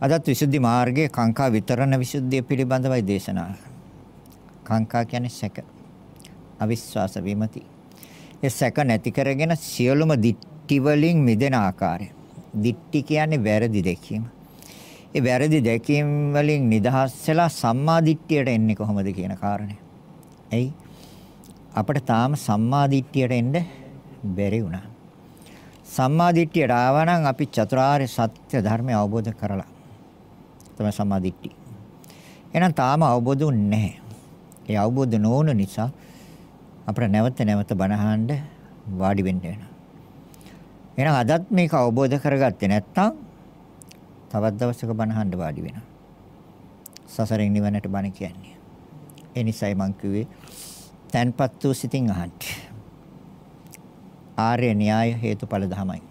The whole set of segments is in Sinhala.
අදත් විසුද්ධි මාර්ගයේ කාංකා විතරණ විසුද්ධිය පිළිබඳවයි දේශනා. කාංකා කියන්නේ සැක. අවිශ්වාස විමති. ඒ සැක නැති කරගෙන සියලුම දිට්ටි වලින් මිදෙන ආකාරය. දිට්ටි කියන්නේ වැරදි දැකීම. ඒ වැරදි දැකීම් වලින් නිදහස් වෙලා සම්මා දිට්ඨියට එන්නේ කොහොමද කියන කාරණය. එයි අපිට තාම සම්මා දිට්ඨියට එන්න බැරි වුණා. සම්මා දිට්ඨියට ආවා නම් අපි චතුරාර්ය සත්‍ය ධර්මය අවබෝධ කරලා තමයි සම්මා දිට්ඨිය. එහෙනම් තාම අවබෝධ වුන්නේ නැහැ. ඒ අවබෝධ නොවුන නිසා අපිට නැවත නැවත බණහඬ වාඩි වෙන්න වෙනවා. එහෙනම් අදත් මේක අවබෝධ කරගත්තේ නැත්නම් තවත් දවසක බණහඬ වාඩි වෙනවා. සසරෙන් නිවනට බණ කියන්නේ. ඒ නිසයි මං කිව්වේ තන්පත් වූ සිතින් අහන්න. ආර්ය න්‍යාය හේතුඵල ධමයි.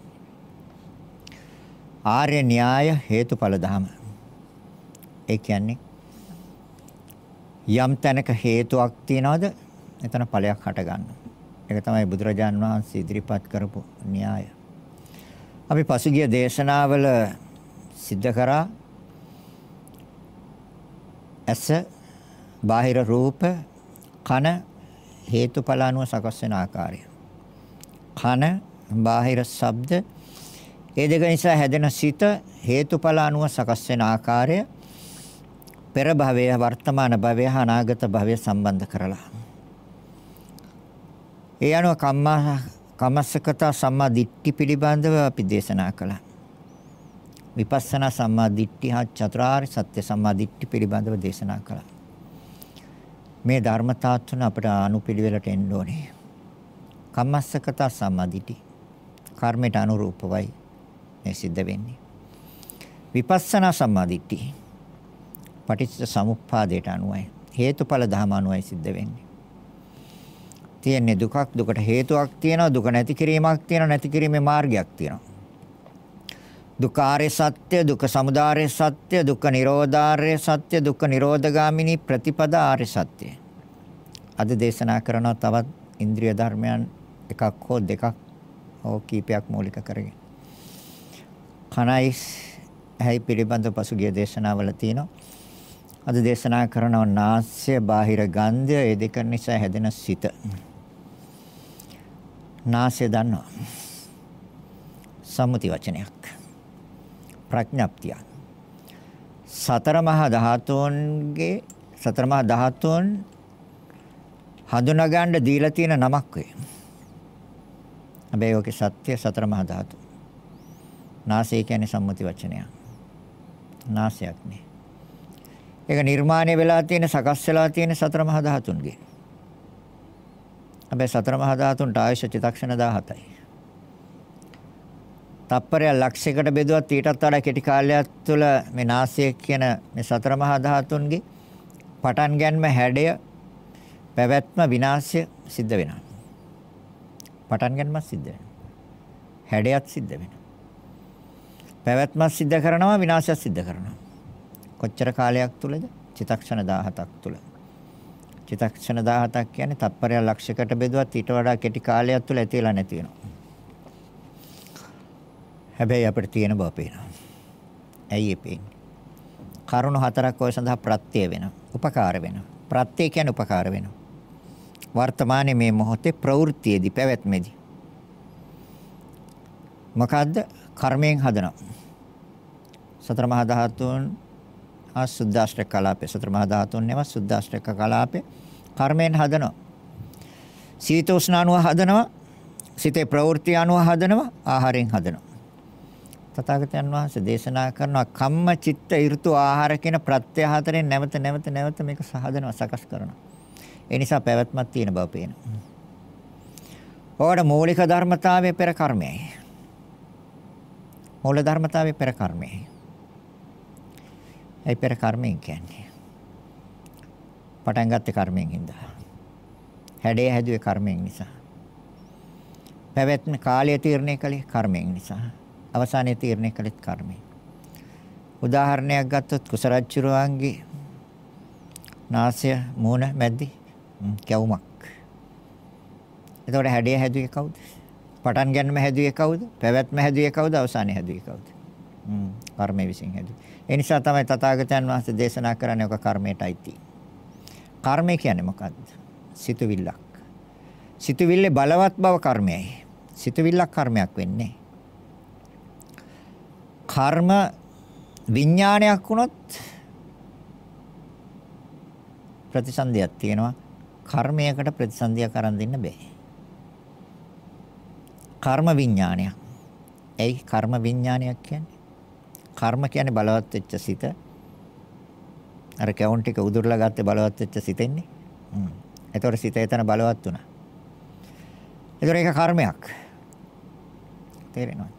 ආර්ය න්‍යාය හේතුඵල ධම. ඒ කියන්නේ යම් තැනක හේතුවක් තියනවද එතන ඵලයක් හට ගන්නවා. ඒක තමයි බුදුරජාන් වහන්සේ ඉදිරිපත් කරපු න්‍යාය. අපි පසුගිය දේශනාවල සිද්ධ කරා ඇස බාහිර රූප කන හේතුඵල අනුව සකස් වෙන ආකාරය. කන බාහිර ශබ්ද ඒ දෙක නිසා හැදෙන සිත හේතුඵල අනුව සකස් වෙන ආකාරය පෙර භවය වර්තමාන භවය අනාගත භවය සම්බන්ධ කරලා ඒ අනුව කම්මා කමස්සකත සම්මා දිට්ඨි පිළිබඳව අපි දේශනා කළා විපස්සනා සම්මා දිට්ඨි හා චතුරාර්ය සත්‍ය සම්මා දිට්ඨි පිළිබඳව දේශනා කළා මේ ධර්මතා තුන අපට අනුපිළිවෙලට එන්න ඕනේ. කම්මස්සකත සම්මාදිටි. කර්මයට අනුරූපවයි මේ සිද්ධ වෙන්නේ. විපස්සනා සම්මාදිට්ඨි. පටිච්ච සමුප්පාදයට අනුවයි. හේතුඵල ධම අනුවයි සිද්ධ වෙන්නේ. තියෙන්නේ දුකක් දුකට හේතුවක් තියෙනවා දුක නැති කිරීමක් තියෙනවා නැති කිරීමේ මාර්ගයක් තියෙනවා. දුකාරය සත්‍ය දුක සමුදාය සත්‍ය දුක්ඛ නිරෝධාර්ය සත්‍ය දුක්ඛ නිරෝධගාමිනී ප්‍රතිපදා ආර්ය සත්‍ය. අද දේශනා කරන තවත් ඉන්ද්‍රිය ධර්මයන් එකක් හෝ දෙකක් හෝ කීපයක් මූලික කරගෙන. කණයි ඇයි පිළිබඳ පසුගිය දේශනාවල තියෙනවා. අද දේශනා කරන නාස්‍ය බාහිර ගන්ධය ඒ දෙක නිසා හැදෙන සිත. නාසය දන්නවා. සම්මුති වචනයක්. ප්‍රඥප්තිය. සතර මහා ධාතුන්ගේ සතර මහා ධාතුන් හඳුනා ගන්න දීලා තියෙන නමක් වේ. හැබැයි ඔකේ සත්‍ය සතර මහා ධාතු. නාසය කියන්නේ සම්මුති වචනයක්. නාසයක් නේ. ඒක නිර්මාණය වෙලා තියෙන සකස් වෙලා තියෙන සතර මහා ධාතුන්ගේ. හැබැයි සතර මහා ධාතුන්ට ආයශ චිතක්ෂණ 17යි. තප්පරයක් ලක්ෂයකට බෙදුවත් ඊටත් වඩා කෙටි කාලයක් තුළ මේ නාසය කියන මේ සතර මහා ධාතුන්ගේ පටන් ගැනීම හැඩය පැවැත්ම විනාශය සිද්ධ වෙනවා. පටන් ගැනීමත් සිද්ධ වෙනවා. හැඩයත් සිද්ධ වෙනවා. පැවැත්මත් සිද්ධ කරනවා විනාශයත් සිද්ධ කරනවා. කොච්චර කාලයක් තුලද? චිතක්ෂණ 17ක් තුල. චිතක්ෂණ 17ක් කියන්නේ තප්පරයක් ලක්ෂයකට බෙදුවත් ඊට වඩා කෙටි කාලයක් තුල ඇති වෙලා නැති වෙනවා. හැබැයි අපිට තියෙන බව පේනවා. ඇයි ඒ පේන්නේ? කරුණු හතරක් ඔය සඳහා ප්‍රත්‍ය වෙනවා. උපකාර වෙනවා. ප්‍රත්‍ය කියන්නේ උපකාර වෙනවා. වර්තමානයේ මේ මොහොතේ ප්‍රවෘත්තියේදී පැවැත්මේදී මොකද්ද කර්මයෙන් හදනවා. සතර මහා ධාතුන් ආ සුද්දාෂ්ටක කලාපේ සතර මහා ධාතුන් නෙව සුද්දාෂ්ටක කලාපේ කර්මයෙන් හදනවා. සීතෝෂ්ණ අණුව හදනවා. සිතේ ප්‍රවෘත්ති අණුව හදනවා. ආහාරයෙන් හදනවා. තථාගතයන් වහන්සේ දේශනා කරනවා කම්ම චිත්ත ඍතු ආහාර කියන ප්‍රත්‍ය හතරෙන් නැවත නැවත නැවත මේක සහදනවා සකස් කරනවා. ඒ නිසා පැවැත්මක් තියෙන බව පේනවා. ඕකට මූලික ධර්මතාවය පෙර කර්මයයි. මූල ධර්මතාවය පෙර කර්මයයි. ඒ පෙර කර්මයෙන් කියන්නේ. පටන් ගත්තේ කර්මයෙන් හින්දා. හැඩය හැදුවේ කර්මයෙන් නිසා. පැවැත්ම කාලය තීරණය කළේ කර්මයෙන් නිසා. අවසානයේ තීරණය කළෙත් කර්මය. උදාහරණයක් ගත්තොත් කුසරච්චුරුවන්ගේ නාසය මූණ මැද්දි කැවුමක්. එතකොට හැඩය හැදුවේ කවුද? පටන් ගන්නම හැදුවේ කවුද? පැවැත්ම හැදුවේ කවුද? අවසානයේ හැදුවේ කවුද? හ්ම් කර්මය විසින් හැදුවේ. ඒ නිසා තමයි තථාගතයන් වහන්සේ දේශනා කරන්නේ ඔක කර්මයටයි කර්මය කියන්නේ මොකද්ද? සිතුවිල්ලක්. සිතුවිල්ලේ බලවත් බව කර්මයයි. සිතුවිල්ලක් කර්මයක් වෙන්නේ. කර්ම විඥානයක් වුණොත් ප්‍රතිසන්දියක් තියෙනවා. කර්මයකට ප්‍රතිසන්දියක් අරන් දෙන්න බෑ. කර්ම විඥානයක්. ඒයි කර්ම විඥානයක් කියන්නේ? කර්ම කියන්නේ බලවත් වෙච්ච සිත. අර කැවුන් ටික උදුරලා ගත්තේ බලවත් වෙච්ච සිතෙන්නේ. හ්ම්. ඒතකොට සිත එතන බලවත් වුණා. ඒතකොට ඒක කර්මයක්. තේරෙනවද?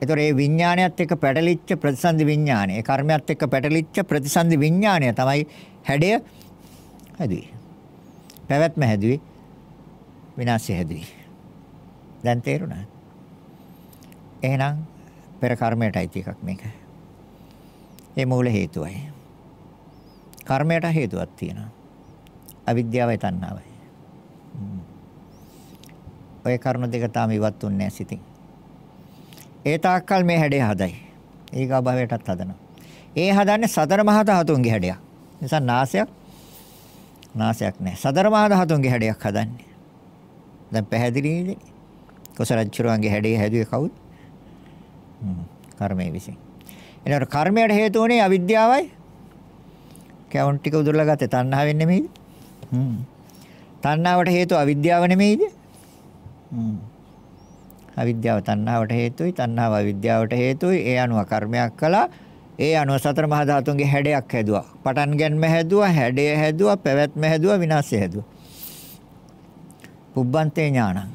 ඒතකොට මේ විඥානයත් එක්ක පැටලිච්ච ප්‍රතිසන්දි විඥානය. ඒ කර්මයත් එක්ක පැටලිච්ච ප්‍රතිසන්දි විඥානය තමයි හැඩය හැදුවේ. පැවැත්ම හැදුවේ. විනාශය හැදුවේ. දැන් තේරුණා? එහෙනම් පෙර කර්මයටයි එකක් මේක. ඒ මූල හේතුවයි. කර්මයට හේතුවක් තියෙනවා. අවිද්‍යාවයි තණ්හාවයි. ඔය කරුණු දෙක තාම ඉවත් වුන්නේ නැහැ සිතින්. ඒ තාක්කල් මේ හැඩය හදයි. ඊගා භවයටත් හදනවා. ඒ හදන්නේ සතර මහා ධාතුන්ගේ හැඩයක්. නිසා නාසයක් නාසයක් නැහැ. සතර මහා ධාතුන්ගේ හැඩයක් හදන්නේ. දැන් පැහැදිලිද? කොසරච්චුරුවන්ගේ හැඩය හැදුවේ කවුද? හ්ම් කර්මයේ විසින්. එනකොට කර්මයට හේතු වුණේ අවිද්‍යාවයි. කැවුන් ටික උදුරලා ගත්තේ තණ්හාවෙන් නෙමෙයිද? හ්ම්. තණ්හාවට හේතුව අවිද්‍යාව නෙමෙයිද? හ්ම්. අවිද්‍යාව තණ්හාවට හේතුයි, තණ්හාව අවිද්‍යාවට හේතුයි. ඒ අනුව කර්මයක් කළා. ඒ අනුව සතර මහා ධාතුන්ගේ හැඩයක් හැදුවා. පටන් ගැනීම හැදුවා, හැඩය හැදුවා, පැවැත්ම හැදුවා, විනාශය හැදුවා. පුබ්බන්තේ ඥානං.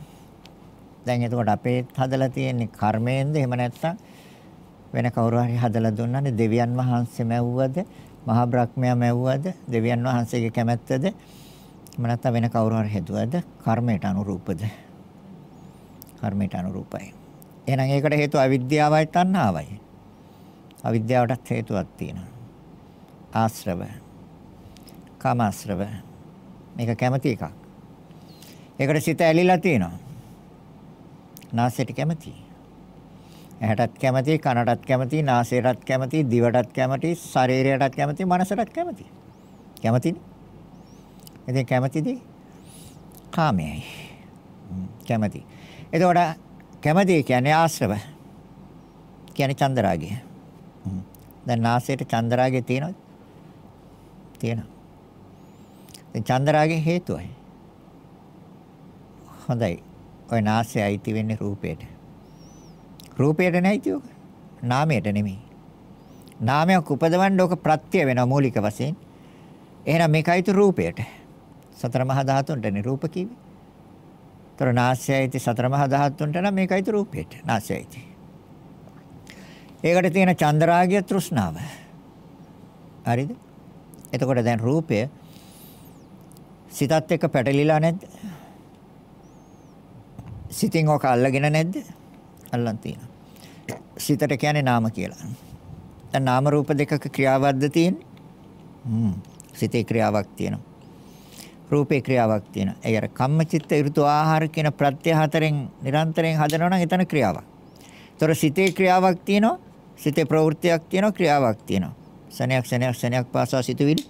දැන් එතකොට අපේ හදලා තියෙන්නේ කර්මයෙන්ද එහෙම නැත්නම් වෙන කවුරු හරි හදලා දුන්නානේ. දෙවියන් වහන්සේ මැව්වද? මහා බ්‍රහ්මයා මැව්වද? දෙවියන් වහන්සේගේ කැමැත්තද? එහෙම නැත්නම් වෙන කවුරු හරි හදුවද? කර්මයට අනුරූපද? කර්මයට අනුරූපයි. එහෙනම් ඒකට හේතුව අවිද්‍යාවයි තණ්හාවයි. අවිද්‍යාවටත් හේතුවක් තියෙනවා. ආශ්‍රව. කාමාශ්‍රව. මේක කැමැති එකක්. ඒකට සිත ඇලිලා තියෙනවා. නාසයට කැමැතියි. ඇහැටත් කැමති, කනටත් කැමති, නාසයටත් කැමති, දිවටත් කැමති, ශරීරයටත් කැමති, මනසටත් කැමති. කැමතිනේ. ඉතින් කැමතිද? කාමයයි. කැමති. එතකොට කැමති කියන්නේ ආශ්‍රව. කියන්නේ චන්දරාගය. දැන් නාසයට චන්දරාගය තියෙනවද? තියෙනවා. දැන් චන්දරාගයේ හේතුවයි. හොඳයි. ඔය නාසය අයිති වෙන්නේ රූපයට. රූපයට නැයිති ඔක. නාමයට නෙමෙයි. නාමයක් උපදවන්න ඕක ප්‍රත්‍ය වෙනවා මූලික වශයෙන්. එහෙනම් මේකයිතු රූපයට. සතර මහා ධාතුන්ටනේ රූප කිව්වේ. ତර නාසයයිති සතර මහා ධාතුන්ට නම් මේකයිතු රූපයට. නාසයයිති. ඒකට තියෙන චන්දරාගය තෘෂ්ණාව. හරිද? එතකොට දැන් රූපය සිතත් එක්ක පැටලිලා නැද්ද? සිතින් ඔක අල්ලගෙන නැද්ද? අල්ලන් තියෙනවා. සිතට කියන්නේ නාම කියලා. දැන් නාම රූප දෙකක ක්‍රියාවක්ද තියෙන්නේ? හ්ම්. සිතේ ක්‍රියාවක් තියෙනවා. රූපේ ක්‍රියාවක් තියෙනවා. ඒ අර කම්මචිත්ත ඍතු ආහාර කියන ප්‍රත්‍ය හතරෙන් නිරන්තරයෙන් හදනවා නම් එතන ක්‍රියාවක්. ඒතර සිතේ ක්‍රියාවක් තියෙනවා. සිතේ ප්‍රවෘත්තියක් තියෙනවා ක්‍රියාවක් තියෙනවා. සනයක් සනයක් සනයක් පාසා සිතුවිලි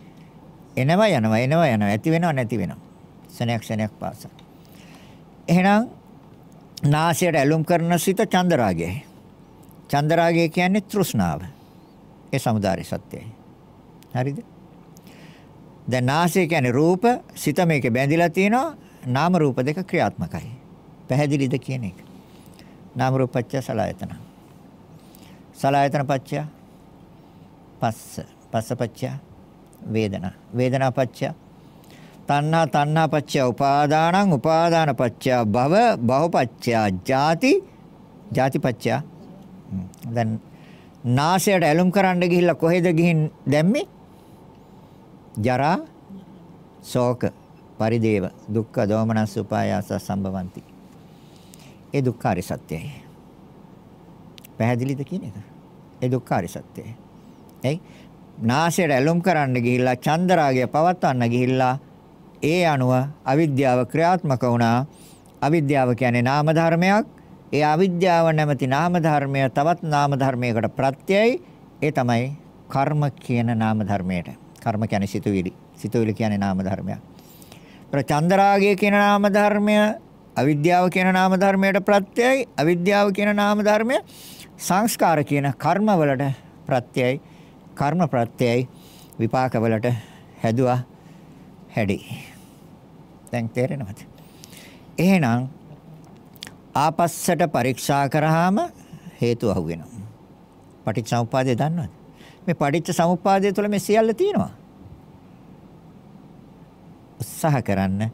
එනවා යනවා එනවා යනවා ඇති වෙනවා නැති වෙනවා. සනයක් සනයක් පාසා. එහෙනම් නාසයට ඇලුම් කරන සිත චන්දරාගයයි. චන්දරාගය කියන්නේ තෘෂ්ණාව. ඒ samudāri සත්‍යයි. හරිද? දැන් නාසය කියන්නේ රූප, සිත මේකේ බැඳිලා තියෙනවා, නාම රූප දෙක ක්‍රියාත්මකයි. පැහැදිලිද කියන එක. නාම රූප පත්‍ය සලආයතන. සලආයතන පත්‍ය පස්ස, පස්ස පත්‍ය වේදනා. වේදනා පත්‍ය තණ්හා තණ්හා පච්චය උපාදානං උපාදාන පච්චය භව භව පච්චය ජාති ජාති පච්චය දැන් නාසයට ඇලුම් කරන්න ගිහිල්ලා කොහෙද ගිහින් දැම්මේ? ජරා ශෝක පරිදේව දුක්ඛ දෝමනස් උපායාස සම්භවಂತಿ ඒ දුක්ඛාරි සත්‍යයි. පැහැදිලිද කියන එක? ඒ දුක්ඛාරි සත්‍යයි. එයි? නාසයට ඇලුම් කරන්න ගිහිල්ලා චන්දරාගය පවත්වන්න ගිහිල්ලා ඒ අනුව අවිද්‍යාව ක්‍රියාත්මක වුණා. අවිද්‍යාව කියන්නේ නාම ධර්මයක්. ඒ අවිද්‍යාව නැමැති නාම ධර්මය තවත් නාම ධර්මයකට ප්‍රත්‍යයයි ඒ තමයි කර්ම කියන නාම ධර්මයට. කර්ම කියන්නේ සිතුවිලි. සිතුවිලි කියන්නේ නාම ධර්මයක්. ඒතර චන්දරාගය කියන නාම ධර්මය අවිද්‍යාව කියන නාම ධර්මයට ප්‍රත්‍යයයි. අවිද්‍යාව කියන නාම ධර්මය සංස්කාර කියන කර්ම වලට ප්‍රත්‍යයයි. කර්ම ප්‍රත්‍යයයි විපාක වලට හැදුවා හැඩි. දැන් තේරෙනවද? එහෙනම් ආපස්සට පරීක්ෂා කරාම හේතු අහුවෙනවා. පටිච්චසමුප්පාදය දන්නවද? මේ පටිච්ච සමුප්පාදය තුළ මේ සියල්ල තියෙනවා. උත්සාහ කරන්න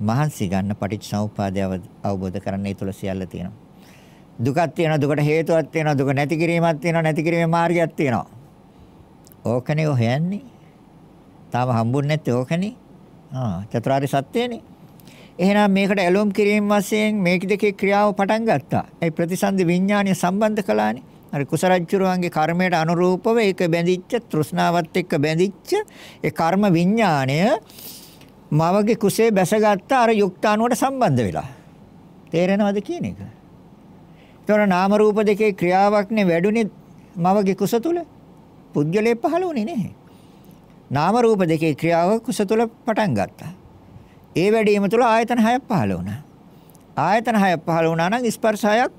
මහන්සි ගන්න පටිච්ච සමුප්පාදය අවබෝධ කරගන්න ඒ තුළ සියල්ල තියෙනවා. දුකක් තියෙනවා දුකට හේතුවක් තියෙනවා දුක නැති කිරීමක් තියෙනවා නැති කිරීමේ මාර්ගයක් තියෙනවා. ඕකනේ හොයන්නේ. තාම හම්බුන්නේ නැත්තේ ඕකනේ. ආ චතුරාර්ය සත්‍යනේ. එහෙනම් මේකට ඇලොම් කිරීම වශයෙන් මේක දෙකේ ක්‍රියාව පටන් ගත්තා. ඒ ප්‍රතිසන්දි විඥානය සම්බන්ධ කළානේ. අර කුසරජ්ජුරුවන්ගේ කර්මයට අනුරූපව ඒක බැඳිච්ච තෘෂ්ණාවත් එක්ක බැඳිච්ච ඒ කර්ම විඥාණය මවගේ කුසේ බැසගත්ත අර යුක්තාණුවට සම්බන්ධ වෙලා. තේරෙනවද කියන එක? ඒතර නාම රූප දෙකේ ක්‍රියාවක්නේ වැඩුණේ මවගේ කුස තුල. පුද්ගලයේ පහළ වුණේ නැහැ. නාම රූප දෙකේ ක්‍රියාව කුස තුල පටන් ගත්තා. ඒ වැඩිම තුල ආයතන හයක් පහළ වුණා. ආයතන හයක් පහළ වුණා නම් ස්පර්ශ හයක්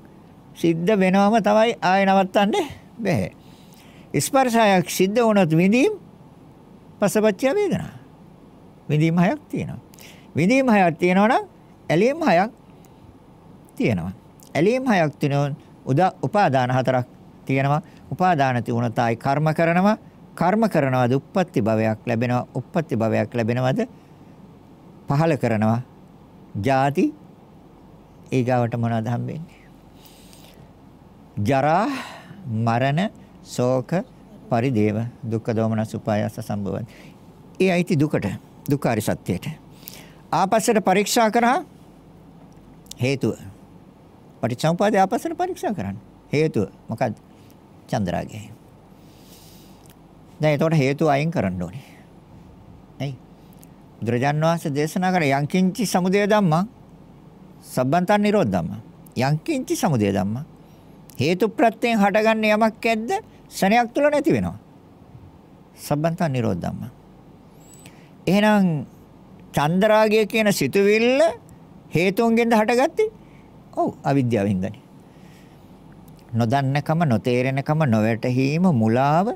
සිද්ධ වෙනවම තමයි ආය නවත්තන්නේ බැහැ. ස්පර්ශයක් සිද්ධ වුණොත් විඳීම් පසපච්චය වේදනා. විඳීම් හයක් තියෙනවා. විඳීම් හයක් තියෙනවා නම් ඇලීම් හයක් තියෙනවා. ඇලීම් හයක් තියෙනවා උදා උපාදාන හතරක් තියෙනවා. උපාදාන තිබුණත් ආයි කර්ම කරනවා. කර්ම කරනවාද උප්පත්ති භවයක් ලැබෙනවා. උප්පත්ති භවයක් ලැබෙනවද පහල කරනවා. ಜಾති ඊගාවට මොනවද හම්බෙන්නේ? ජරා මරණ ශෝක පරිදේව දුක්ඛ දෝමනස් උපායස සම්භවන. ඒ අයිති දුකට දුක්ඛාරි සත්‍යයට. ආපස්සට පරීක්ෂා කරා හේතුව. පටිච්චසමුපාදේ ආපස්සට පරීක්ෂා කරන්න. හේතුව මොකද්ද? චන්ද්‍රාගය. දැන් ඒතකොට හේතුව අයින් කරන්න ඕනේ. ඇයි? බුදුරජාන් වහන්සේ දේශනා කර යංකින්චි සමුදය ධම්මා සබ්බන්තන් නිරෝධ ධම්මා. යංකින්චි සමුදය ධම්මා හේතු ප්‍රත්‍යයෙන් හටගන්න යමක් ඇද්ද? ශණයක් තුල නැති වෙනවා. සබ්බන්ත නිරෝධ ධම්ම. එහෙනම් චන්දරාගය කියන සිතුවිල්ල හේතුන්ගෙන්ද හටගත්තේ? ඔව් අවිද්‍යාවෙන්දනේ. නොදන්නකම නොතේරෙනකම නොවැටහීම මුලාව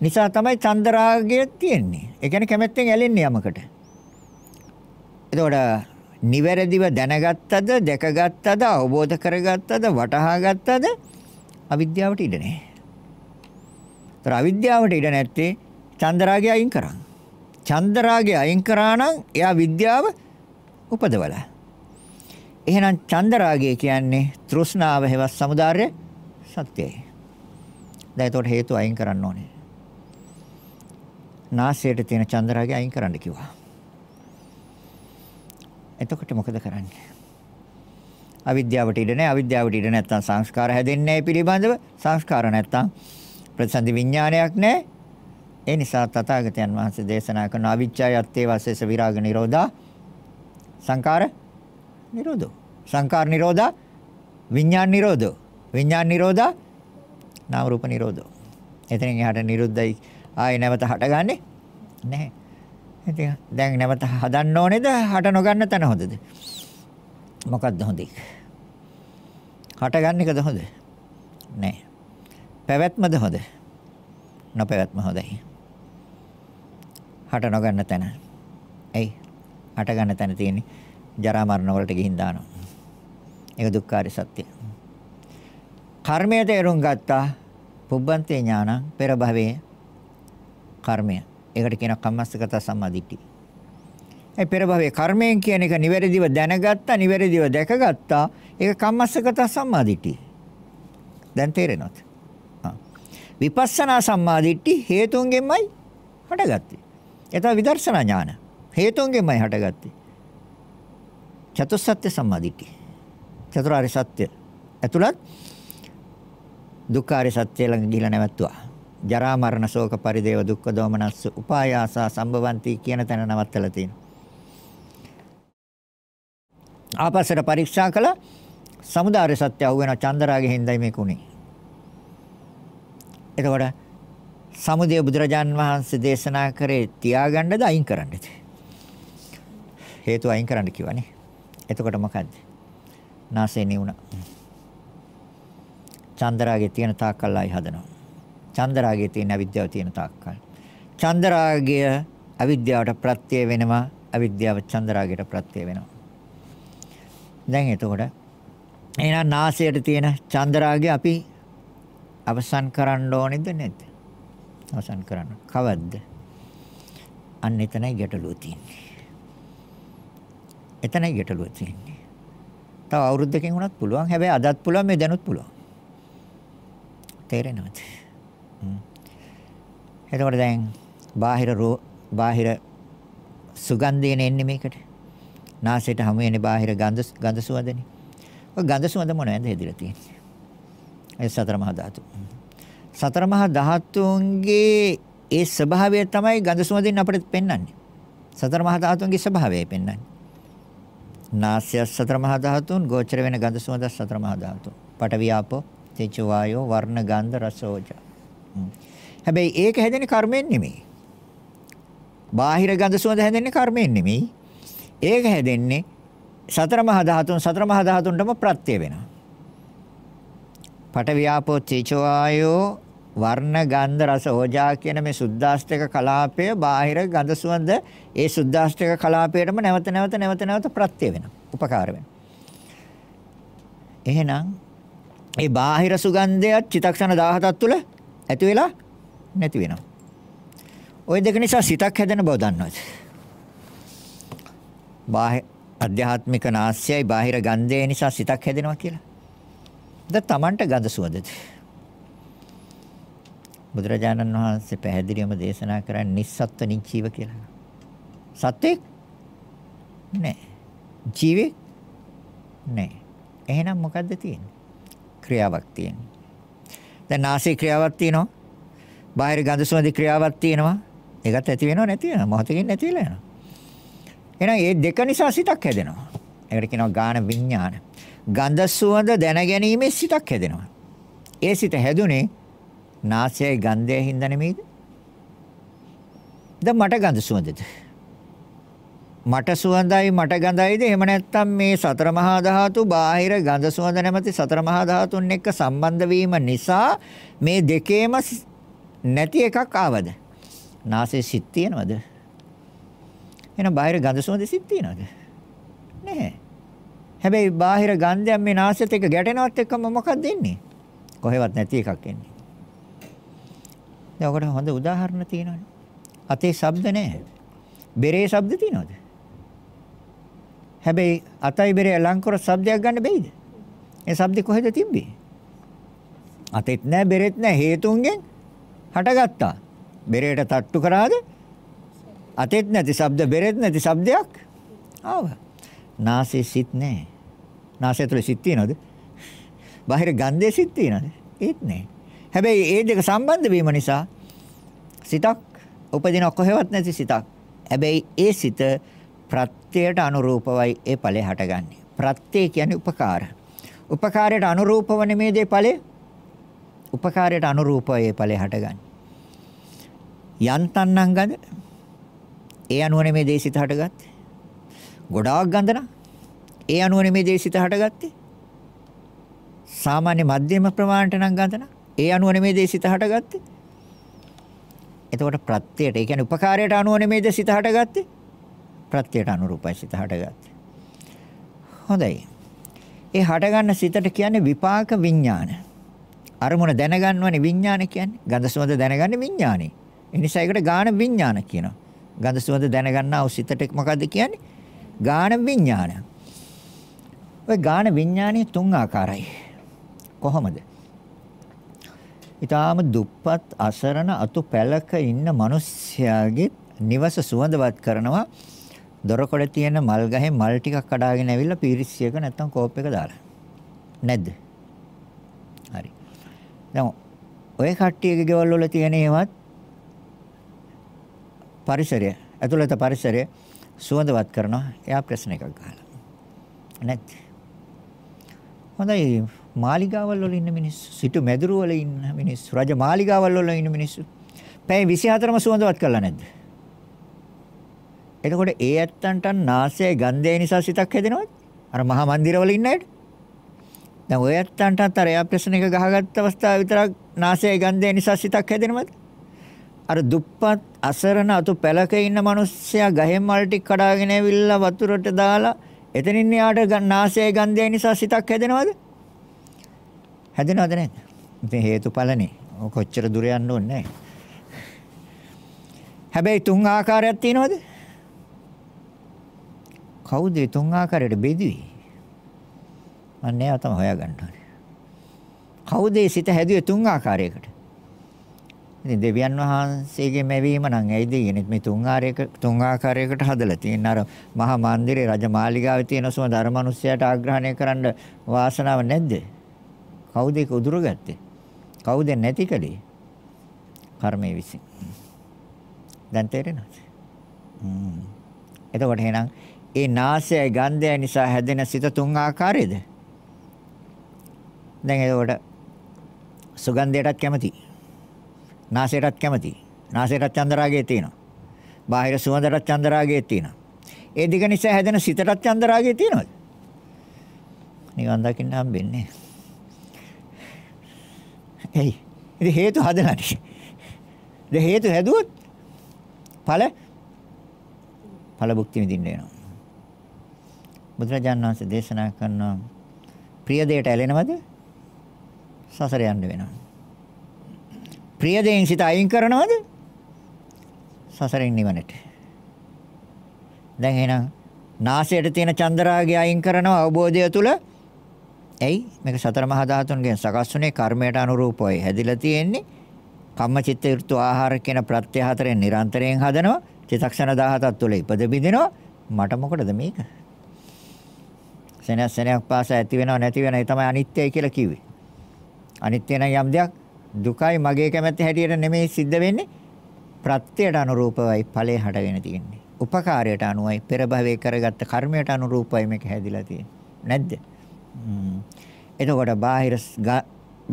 නිසා තමයි චන්දරාගය තියෙන්නේ. ඒ කියන්නේ කැමැත්තෙන් ඇලෙන්නේ යමකට. එතකොට නිවැරදිව දැනගත්තද, දැකගත්තද, අවබෝධ කරගත්තද, වටහාගත්තද අවිද්‍යාවට ඉඩ නැහැ. ତර අවිද්‍යාවට ඉඩ නැත්තේ චන්දරාගය අයින් කරා. චන්දරාගය අයින් කරා නම් එයා විද්‍යාව උපදවලා. එහෙනම් චන්දරාගය කියන්නේ තෘෂ්ණාව හේවත් සමුදාය සත්‍යයි. දැන් ඒතකොට හේතු අයින් කරන්න ඕනේ. නාසයට තියෙන චන්දරාගය අයින් කරන්න කිව්වා. එතකොට මොකද කරන්නේ? අවිද්‍යාවට ඉඩ නැහැ. අවිද්‍යාවට ඉඩ නැත්නම් සංස්කාර හැදෙන්නේ නැහැ පිළිබඳව. සංස්කාර නැත්නම් ප්‍රතිසන්දි විඥානයක් නැහැ. ඒ නිසා තථාගතයන් වහන්සේ දේශනා කරන අවිච්ඡායත්තේ වාසේස විරාග නිරෝධා සංකාර නිරෝධෝ. සංකාර නිරෝධා විඥාන නිරෝධෝ. විඥාන නිරෝධා නාම රූප නිරෝධෝ. එතනින් එහාට නිරුද්ධයි ආයේ නැවත හටගන්නේ නැහැ. ඉතින් දැන් නැවත හදන්න ඕනේද? හට නොගන්න තැන හොඳද? මොකක්ද හොඳ එක? හට ගන්න එකද හොඳ? නෑ. පැවැත්මද හොඳ? නොපැවැත්ම හොඳයි. හට නොගන්න තැන. ඇයි? හට ගන්න තැන තියෙන්නේ ජරා මරණ වලට ගිහින් දානවා. ඒක දුක්ඛාරය සත්‍ය. කර්මයේ තේරුම් ගත්තා පුබ්බන්තේ ඥාන පෙර භවයේ කර්මය. ඒකට කියන කම්මස්සගත සම්මාදිට්ඨි. ඒ පෙර භවයේ කර්මයෙන් කියන එක නිවැරදිව දැනගත්තා, නිවැරදිව දැකගත්තා. ඒක කම්මස්සගත සම්මාදිට්ඨි. දැන් තේරෙනවද? විපස්සනා සම්මාදිට්ඨි හේතුන්ගෙන්මයි හටගත්තේ. ඒ තමයි විදර්ශනා ඥාන. හේතුන්ගෙන්මයි හටගත්තේ. චතුස්සත්‍ය සම්මාදිට්ඨි. චතුරාර්ය සත්‍ය. ඇතුළත් දුක්ඛාරය සත්‍ය ළඟ ගිහිලා නැවතුවා. ජරා මරණ ශෝක පරිදේව දුක්ඛ දෝමනස්ස උපායාසා සම්භවಂತಿ කියන තැන නවත්තලා තියෙනවා. ආපස්සට පරීක්ෂා කළා samudāre සත්‍ය අහුවෙන චන්දරාගේ හින්දායි මේක උනේ. එතකොට සමුදය බුදුරජාන් වහන්සේ දේශනා කරේ තියාගන්නද අයින් කරන්නද? හේතු අයින් කරන්න කිව්වනේ. එතකොට මොකද්ද? නාසය නිවුණා. චන්දරාගේ තියෙන තාක්කල් ආයි හදනවා. චන්දරාගේ තියෙන අවිද්‍යාව තියෙන තාක්කල්. චන්දරාගය අවිද්‍යාවට ප්‍රත්‍ය වෙනවා. අවිද්‍යාව චන්දරාගයට ප්‍රත්‍ය වෙනවා. දැන් එතකොට එහෙනම් නාසයට තියෙන චන්දරාගය අපි අවසන් කරන්න ඕනේද නැද්ද? අවසන් කරන්න. කවද්ද? අන්න එතනයි ගැටලුව තියෙන්නේ. එතනයි ගැටලුව තියෙන්නේ. තව අවුරුද්දකින් වුණත් පුළුවන්. හැබැයි අදත් පුළුවන් මේ දැනුත් පුළුවන්. තේරෙනවද? එතකොට දැන් බාහිර රෝ බාහිර සුගන්ධයෙන් එන්නේ මේකට. නාසයට හමු වෙන්නේ බාහිර ගඳ ගඳ සුවඳනේ. ඔය ගඳ සුවඳ මොනවද හැදිලා තියෙන්නේ? ඒ සතර මහා ධාතු. සතර මහා ධාතුන්ගේ ඒ ස්වභාවය තමයි ගඳ සුවඳින් අපිට පෙන්වන්නේ. සතර මහා ධාතුන්ගේ ස්වභාවය පෙන්වන්නේ. නාසය සතර මහා ධාතුන් ගෝචර වෙන ගඳ සුවඳ සතර මහා ධාතු. පටවියාපෝ තේජෝ වායෝ වර්ණ ගන්ධ රස ඕජා. හැබැයි ඒක හැදෙන්නේ කර්මයෙන් නෙමෙයි. බාහිර ගඳ සුවඳ හැදෙන්නේ කර්මයෙන් නෙමෙයි. ඒක හැදෙන්නේ සතර මහා ධාතුන් සතර මහා ධාතුන්ටම ප්‍රත්‍ය වෙනවා. පට වියාපෝ තේජෝ ආයෝ වර්ණ ගන්ධ රස ඕජා කියන මේ සුද්දාස්තික කලාපය බාහිර ගඳ සුවඳ ඒ සුද්දාස්තික කලාපයටම නැවත නැවත නැවත නැවත ප්‍රත්‍ය වෙනවා. උපකාර වෙනවා. එහෙනම් ඒ බාහිර සුගන්ධයත් චිතක්ෂණ 17ක් තුළ ඇති වෙලා නැති වෙනවා. ওই දෙක නිසා සිතක් හැදෙන බව දන්නවද? බාහිර අධ්‍යාත්මික නාස්‍යයි බාහිර ගන්ධය නිසා සිතක් හැදෙනවා කියලා. ද තමන්ට ගඳ සුවඳද? බුදුරජාණන් වහන්සේ පැහැදිලිවම දේශනා කරන්නේ නිස්සත්ත්ව නිජීව කියලා. සත්‍යෙක් නෑ. ජීවෙක් නෑ. එහෙනම් මොකද්ද තියෙන්නේ? ක්‍රියාවක් තියෙනවා. දැන් නාසයේ ක්‍රියාවක් තියෙනවා. බාහිර ගඳ සුවඳ ක්‍රියාවක් තියෙනවා. ඒකත් ඇති වෙනව නැති වෙනව. මොහොතකින් නැති වෙලා යනවා. එහෙනම් මේ දෙක නිසා සිතක් හැදෙනවා. ඒකට කියනවා ගාන විඥාන. ගඳ සුවඳ දැනගැනීමේ සිතක් හැදෙනවා. ඒ සිත හැදුනේ නාසයයි ගන්ධයයි හින්දා නෙමෙයිද? දැන් මට ගඳ සුවඳද? මට සුවඳයි මට ගඳයිද? එහෙම නැත්නම් මේ සතර මහා ධාතු බාහිර ගඳ සුවඳ නැමැති සතර මහා ධාතුන් එක්ක සම්බන්ධ වීම නිසා මේ දෙකේම නැති එකක් ආවද? නාසයේ සිත් තියනවද? එහෙනම් බාහිර ගඳ සුවඳ සිත් තියනවද? නැහැ. හැබැයි බාහිර ගන්ධයන් මේ නාසයත් එක්ක ගැටෙනවත් එක්කම මොකක්ද එන්නේ? කොහෙවත් නැති එකක් එන්නේ. දැන් ඔකට හොඳ උදාහරණ තියෙනවනේ. අතේ ශබ්ද නැහැ. බෙරේ ශබ්ද තියෙනවද? හැබැයි අතයි බෙරේ ලංකර શબ્දයක් ගන්න බැයිද? ඒ શબ્ද කොහෙද තිබ්බේ? අතෙත් නැහැ බෙරෙත් නැහැ හේතුන්ගෙන් හටගත්තා. බෙරේට තට්ටු කරාද? අතෙත් නැති શબ્ද බෙරෙත් නැති શબ્දයක් ආවා. නාසයේ සිත් නැහැ. නාසය තුළ සිත් තියනවද? බාහිර ගන්ධයේ සිත් තියනවද? ඒත් නැහැ. හැබැයි ඒ දෙක සම්බන්ධ වීම නිසා සිතක් උපදින කොහෙවත් නැති සිතක්. හැබැයි ඒ සිත ප්‍රත්‍යයට අනුරූපවයි ඒ ඵලය හටගන්නේ. ප්‍රත්‍ය කියන්නේ උපකාර. උපකාරයට අනුරූපව නෙමේ දේ ඵලය. උපකාරයට අනුරූපව ඒ ඵලය හටගන්නේ. යන්තන්නම් ගඳ ඒ අනුව නෙමේ දේ සිත හටගත්තේ. ගොඩාක් ගඳ නම් ඒ අනුව නෙමේ දේ සිත හටගත්තේ. සාමාන්‍ය මධ්‍යම ප්‍රමාණයට නම් ගඳ නම් ඒ අනුව නෙමේ දේ සිත හටගත්තේ. එතකොට ප්‍රත්‍යයට ඒ කියන්නේ උපකාරයට අනුව නෙමේ දේ සිත හටගත්තේ. ප්‍රත්‍යයට අනුරූපයි සිත හටගත්තේ. හොඳයි. ඒ හටගන්න සිතට කියන්නේ විපාක විඥාන. අරමුණ දැනගන්නවනේ විඥාන කියන්නේ. ගඳ සුවඳ දැනගන්නේ විඥානේ. ඒ නිසා ඒකට ගාන විඥාන කියනවා. ගඳ සුවඳ දැනගන්නා වූ සිතට මොකද්ද කියන්නේ? ගාන විඥාන. ඔය ගාන විඥානයේ තුන් ආකාරයි. කොහොමද? ඊටාම දුප්පත් අසරණ අතු පැලක ඉන්න මිනිස්යාගේ නිවස සුවඳවත් කරනවා දොරකොඩ තියෙන මල් ගහේ මල් ටිකක් කඩාගෙන ඇවිල්ලා පීරිසියක නැත්තම් කෝප් එක දාලා. නැද්ද? හරි. දැන් ඔය කට්ටියගේ ගෙවල් වල තියෙන ඒවත් පරිසරය, ඇතුළත පරිසරය සුවඳවත් කරනවා. එයා ප්‍රශ්න එකක් ගහලා. නැත්. හොඳයි මාලිගාවල් වල ඉන්න මිනිස්සු, සිටු මැදුරු වල ඉන්න මිනිස්සු, රජ මාලිගාවල් වල ඉන්න මිනිස්සු. පැය 24ම සුවඳවත් කරලා නැද්ද? එතකොට ඒ ඇත්තන්ට නාසයේ ගන්ධය නිසා සිතක් හැදෙනවද? අර මහා මන්දිරවල ඉන්න අයට? දැන් ඔය ඇත්තන්ටත් අර එයා ප්‍රශ්න එක ගහගත්ත අවස්ථාව විතරක් නාසයේ ගන්ධය නිසා සිතක් හැදෙනවද? අර දුප්පත් අසරණ අතු පැලක ඉන්න මිනිස්සයා ගහෙන් මල් ටික කඩාගෙන ඇවිල්ලා වතුරට දාලා එතනින් යාට නාසයේ ගන්ධය නිසා සිතක් හැදෙනවද? හැදෙනවද නැද්ද? ඉතින් හේතුඵලනේ. කොච්චර දුර යන්න ඕනේ නැහැ. හැබැයි තුන් ආකාරයක් තියෙනවද? කවුද තුන් ආකාරයට බෙදුවේ? මම නෑ තමයි හොයාගන්න ඕනේ. කවුද සිත හැදුවේ තුන් ආකාරයකට? ඉතින් දෙවියන් වහන්සේගේ මැවීම නම් ඇයිද කියන්නේ මේ තුන් ආකාරයක තුන් ආකාරයකට හදලා තියෙන අර මහා මන්දිරේ රජමාලිගාවේ තියෙන සුම ධර්මනුස්සයට ආග්‍රහණය කරන්න වාසනාව නැද්ද? කවුද ඒක උදුරගත්තේ? කවුද නැති කලේ? කර්මයේ විසින්. දැන් තේරෙනවද? හ්ම්. එතකොට එහෙනම් ඒ නාසයයි ගන්ධයයි නිසා හැදෙන සිත තුන් ආකාරයේද? දැන් එතකොට සුගන්ධයටත් කැමති. නාසයටත් කැමති. නාසයටත් චන්දරාගය තියෙනවා. බාහිර සුවඳටත් චන්දරාගය තියෙනවා. ඒ දෙක නිසා හැදෙන සිතටත් චන්දරාගය තියෙනවද? නිවන් දකින්න හම්බෙන්නේ. එයි. ඉතින් හේතු හදලානේ. දැන් හේතු හැදුවොත් ඵල ඵල භුක්ති විඳින්න වෙනවා. බුදුරජාණන් වහන්සේ දේශනා කරන ප්‍රිය දෙයට ඇලෙනවද? සසර යන්න වෙනවා. ප්‍රිය දෙයින් සිත අයින් කරනවද? සසරෙන් නිවනට. දැන් එහෙනම් නාසයට තියෙන චන්දරාගය අයින් කරනවා අවබෝධය තුල. ඇයි? මේක සතර මහා ධාතුන්ගෙන් සකස් වුනේ කර්මයට අනුරූපවයි හැදිලා තියෙන්නේ. කම්මචිත්ත ඍතු ආහාර කියන ප්‍රත්‍ය හතරෙන් නිරන්තරයෙන් හදනවා. චිතක්ෂණ 17ක් තුල ඉපද බිඳිනවා. මට මොකටද මේක? සෙනස් සෙනයක් පාස ඇති වෙනව නැති වෙනව ඒ තමයි අනිත්‍යයි කියලා කිව්වේ. අනිත්‍ය නම් යම් දෙයක් දුකයි මගේ කැමැත්ත හැටියට නෙමෙයි සිද්ධ වෙන්නේ. ප්‍රත්‍යයට අනුරූපවයි ඵලය හටගෙන තියෙන්නේ. උපකාරයට අනුවයි පෙර භවයේ කරගත්ත කර්මයට අනුරූපවයි මේක හැදිලා තියෙන්නේ. නැද්ද? එතකොට බාහිර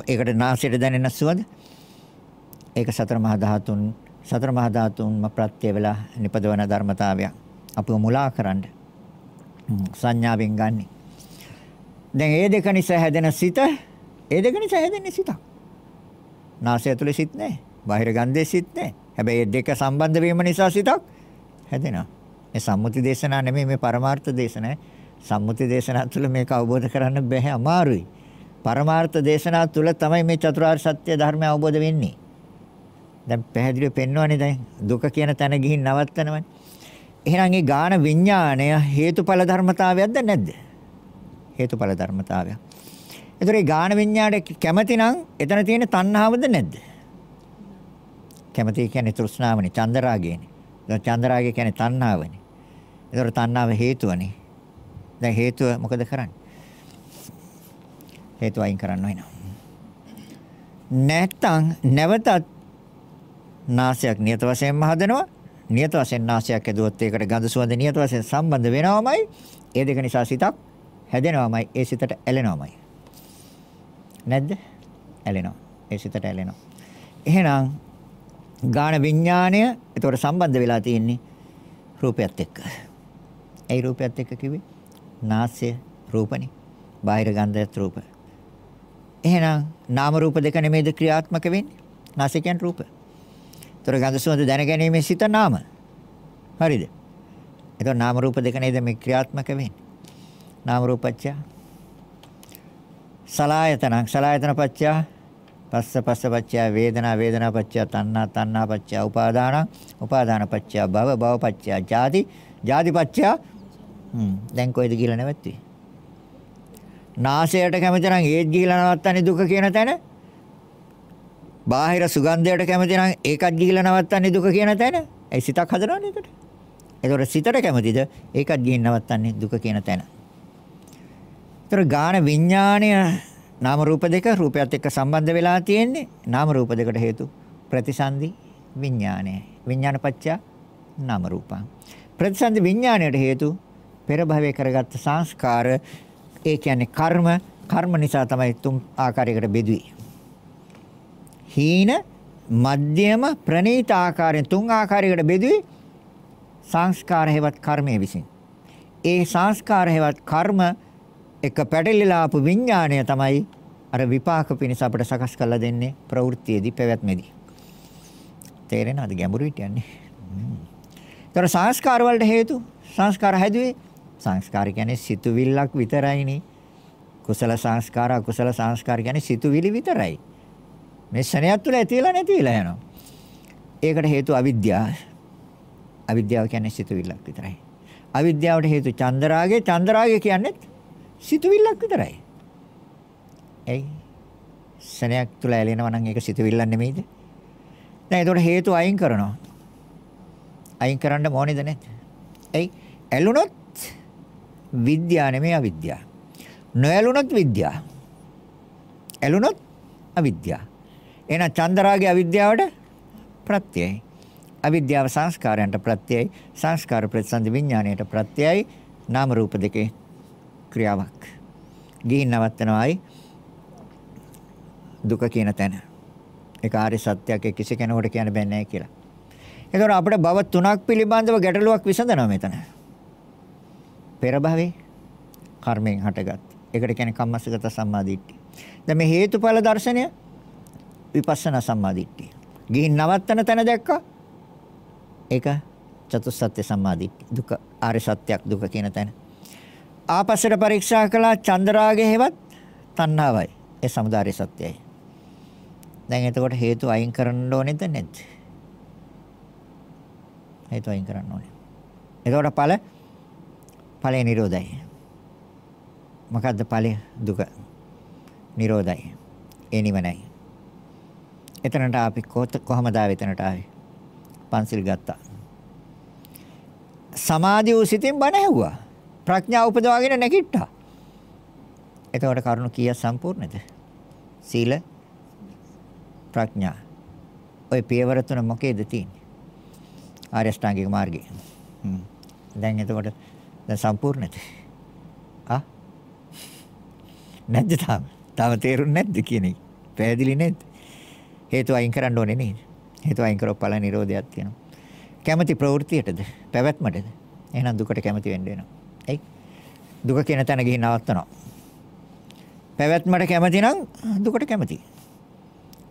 ඒකට නාසයට දැනෙන සුවඳ ඒක සතර මහා ධාතුන් සතර මහා ධාතුන්ම ප්‍රත්‍ය වෙලා නිපදවන ධර්මතාවයක්. අපිව මුලා කරන්න සංඥාවෙන් ගන්නේ. දැන් ඒ දෙක නිසා හැදෙන සිත ඒ දෙක නිසා හැදෙන්නේ සිතක්. නාසය ඇතුලේ සිත් නැහැ. බාහිර ගන්ධයේ සිත් නැහැ. හැබැයි මේ දෙක සම්බන්ධ වීම නිසා සිතක් හැදෙනවා. මේ සම්මුති දේශනා නෙමෙයි මේ පරමාර්ථ දේශනා. සම්මුති දේශනා තුළ මේක අවබෝධ කරන්න බැහැ අමාරුයි. පරමාර්ථ දේශනා තුළ තමයි මේ චතුරාර්ය සත්‍ය ධර්මය අවබෝධ වෙන්නේ. දැන් පැහැදිලිව පෙන්වන්නේ දැන් දුක කියන තැන ගිහින් නවත්තනවනේ. එහෙනම් ඒ ගාන විඥාණය හේතුඵල ධර්මතාවයක්ද නැද්ද? හේතුඵල ධර්මතාවයක්. ඒතර ඒ ගාන විඤ්ඤාණයට කැමති නම් එතන තියෙන තණ්හාවද නැද්ද? කැමති කියන්නේ තෘෂ්ණාවනේ, චන්දරාගයනේ. දැන් චන්දරාගය කියන්නේ තණ්හාවනේ. ඒතර තණ්හාව හේතුවනේ. දැන් හේතුව මොකද කරන්නේ? හේතුව අයින් කරන්න වෙනවා. නැත්තම් නැවතත් නාසයක් නියත වශයෙන්ම හදනවා. නියත වශයෙන් නාසයක් ඇදුවොත් ඒකට ගඳ සුවඳ නියත වශයෙන් සම්බන්ධ වෙනවමයි. ඒ දෙක නිසා සිතක් හැදෙනවමයි. ඒ සිතට ඇලෙනවමයි. නැද්ද? ඇලෙනවා. ඒ සිතට ඇලෙනවා. එහෙනම් ගාන විඥාණය ඒතකොට සම්බන්ධ වෙලා තියෙන්නේ රූපයත් එක්ක. ඒ රූපයත් එක්ක කිව්වේ නාස්‍ය රූපනේ. බාහිර ගන්ධයත් රූප. එහෙනම් නාම රූප දෙක නෙමෙයිද ක්‍රියාත්මක වෙන්නේ? නාසය කියන්නේ රූප. ඒතර ගන්ධ සුවඳ දැනගැනීමේ සිත නාම. හරිද? ඒතර නාම රූප දෙක නේද මේ ක්‍රියාත්මක වෙන්නේ? නාම රූපච්ඡ සලායතන සලායතන පච්චා පස්ස පස්ස පච්චා වේදනා වේදනා පච්චා තණ්හා තණ්හා පච්චා උපාදාන උපාදාන පච්චා භව භව පච්චා ජාති ජාති පච්චා හ්ම් දැන් කොයිද කියලා නැවැත්තුවේ නාසයට කැමති නම් ඒත් ගිහිලා නවත්තන්නේ දුක කියන තැන. බාහිර සුගන්ධයට කැමති නම් ඒකත් ගිහිලා නවත්තන්නේ දුක කියන තැන. ඒ සිතක් හදනවනේ ඒකට ඒතකොට සිතට කැමතිද? ඒකත් ගිහින් නවත්තන්නේ දුක කියන තැන. ඒතර ගාන විඥාණය නාම රූප දෙක රූපයත් එක්ක සම්බන්ධ වෙලා තියෙන්නේ නාම රූප දෙකට හේතු ප්‍රතිසන්දි විඥාණය විඥාන පත්‍ය නාම රූපං ප්‍රතිසන්දි විඥාණයට හේතු පෙර භවයේ කරගත්ත සංස්කාර ඒ කියන්නේ කර්ම කර්ම නිසා තමයි තුන් ආකාරයකට බෙදුවේ. හීන මධ්‍යම ප්‍රනීත ආකාරයෙන් තුන් ආකාරයකට බෙදුවේ සංස්කාර හේවත් කර්මයේ විසින්. ඒ සංස්කාර හේවත් කර්ම එක පැටලිලා ආපු විඥාණය තමයි අර විපාක පිණිස අපිට සකස් කරලා දෙන්නේ ප්‍රවෘත්තියේදී පැවැත්මේදී. තේරෙනවද ගැඹුරු හිටියන්නේ? ඒතර සංස්කාර වලට හේතු සංස්කාර හැදුවේ සංස්කාර කියන්නේ සිතුවිල්ලක් විතරයිනේ. කුසල සංස්කාර අකුසල සංස්කාර කියන්නේ සිතුවිලි විතරයි. මේ ශරණයක් තුළ ඇතිලා නැතිලා යනවා. ඒකට හේතු අවිද්‍යාව. අවිද්‍යාව කියන්නේ සිතුවිල්ලක් විතරයි. අවිද්‍යාවට හේතු චන්දරාගය චන්දරාගය කියන්නේ සිතුවිල්ලක් විතරයි. එයි ශරණයක් තුළ ඇලෙනවා නම් ඒක සිතුවිල්ලක් නෙමෙයිද? දැන් ඒකට හේතු අයින් කරනවා. අයින් කරන්න ඕනේද නැද්ද? එයි ඇලුනොත් විද්‍යාව නෙමෙයි අවිද්‍යාව. නොඇලුනොත් විද්‍යාව. ඇලුනොත් අවිද්‍යාව. එහෙනම් චන්දරාගය අවිද්‍යාවට ප්‍රත්‍යයයි. අවිද්‍යාව සංස්කාරයන්ට ප්‍රත්‍යයයි. සංස්කාර ප්‍රතිසන්දි විඥාණයට ප්‍රත්‍යයයි. නාම රූප දෙකේ ක්‍රියාවක්. ගිහින් නවත්තනවායි දුක කියන තැන. ඒක ආර්ය සත්‍යයක් කිසි කෙනෙකුට කියන්න බෑ නෑ කියලා. එතකොට අපිට භව තුනක් පිළිබඳව ගැටලුවක් විසඳනවා මෙතන. පෙර භවයේ කර්මයෙන් හටගත්. ඒකට කියන්නේ කම්මස්සගත සම්මාදිට්ඨිය. දැන් මේ හේතුඵල දර්ශනය විපස්සනා සම්මාදිට්ඨිය. ගිහින් නවත්තන තැන දැක්කා. ඒක චතුස්සත්‍ය සම්මාදිට්ඨිය. දුක ආර්ය සත්‍යයක් දුක කියන තැන. ආපස්සට පරීක්ෂා කළා චන්ද්‍රාගයේ හේවත් තණ්හාවයි. ඒ සමුදාය සත්‍යයයි. දැන් එතකොට හේතු අයින් කරන්න ඕනේද නැද්ද? හේතු අයින් කරන්න ඕනේ. එතකොට ඵල ඵලේ නිරෝධයි. මොකද්ද ඵලය? දුක. නිරෝධයි. ඒ නිවනයි. එතනට අපි කොහමද ආවේ එතනට ආවේ? පන්සිල් ගත්තා. සමාධි වූ සිතින් බණ ඇහුවා. ප්‍රඥාව උපදවාගෙන නැගිට්ටා. එතකොට කරුණු කීයක් සම්පූර්ණද? සීල ප්‍රඥා. ওই පියවර තුන මොකේද තියෙන්නේ? ආර්ය අෂ්ටාංගික මාර්ගය. හ්ම්. දැන් එතකොට දැන් සම්පූර්ණද? ආ? නැද්ද තාම? තාම තේරුන්නේ නැද්ද කියන එක? පැහැදිලි නේද? හේතු අයින් කරන්න ඕනේ නේද? හේතු අයින් කරොත් ඵල නිරෝධයක් තියෙනවා. කැමැති ප්‍රවෘත්තියටද? පැවැත්මටද? එහෙනම් දුකට කැමැති වෙන්න වෙනවා. එයි. දුක කියන තැන ගිහින් නවත්තනවා. පැවැත්මට කැමැති නම් දුකට කැමැති.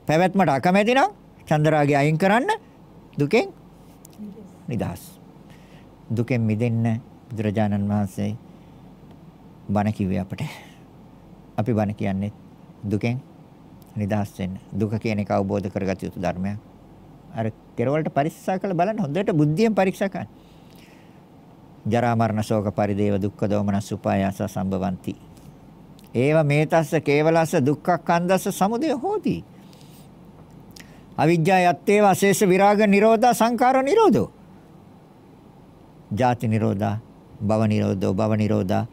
පැවැත්මට අකමැති නම් චන්දරාගය අයින් කරන්න දුකෙන් නිදහස්. දුකෙන් මිදෙන්න බුදුරජාණන් වහන්සේ බණ කිව්වේ අපට. අපි බණ කියන්නේ දුකෙන් නිදහස් වෙන්න. දුක කියන එක අවබෝධ කරගත යුතු ධර්මයක්. අර කෙරවලට පරික්ෂා කරලා බලන්න හොඳට බුද්ධියෙන් පරීක්ෂා කරන්න. ජරා මරණ ශෝක පරිදේව දුක්ඛ දෝමනස් උපායාස සම්භවಂತಿ. ඒව මේතස්ස කේවලස්ස දුක්ඛක්ඛන්දස්ස සමුදය හෝති. අවිජ්ජා යත්තේව අශේෂ විරාග නිරෝධා සංඛාර නිරෝධෝ. ජාති නිරෝධා භව නිරෝධෝ භව නිරෝධා